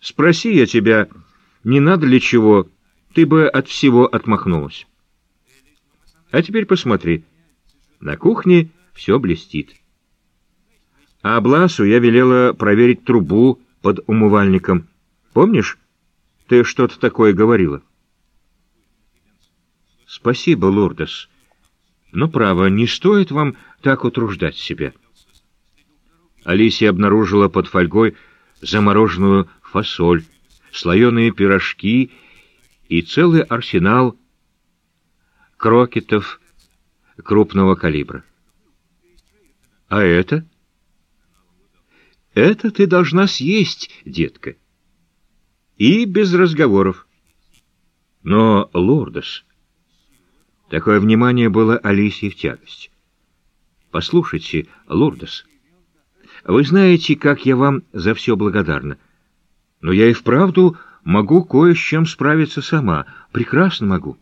Спроси я тебя, не надо ли чего, ты бы от всего отмахнулась. А теперь посмотри. На кухне все блестит. А Бласу я велела проверить трубу под умывальником. Помнишь, ты что-то такое говорила? Спасибо, Лордес. Но, право, не стоит вам так утруждать себя. Алисия обнаружила под фольгой замороженную фасоль, слоеные пирожки и целый арсенал крокетов крупного калибра. А это? Это ты должна съесть, детка. И без разговоров. Но, Лордос, такое внимание было Алисии в тягость. Послушайте, Лордос, вы знаете, как я вам за все благодарна. Но я и вправду могу кое с чем справиться сама. Прекрасно могу.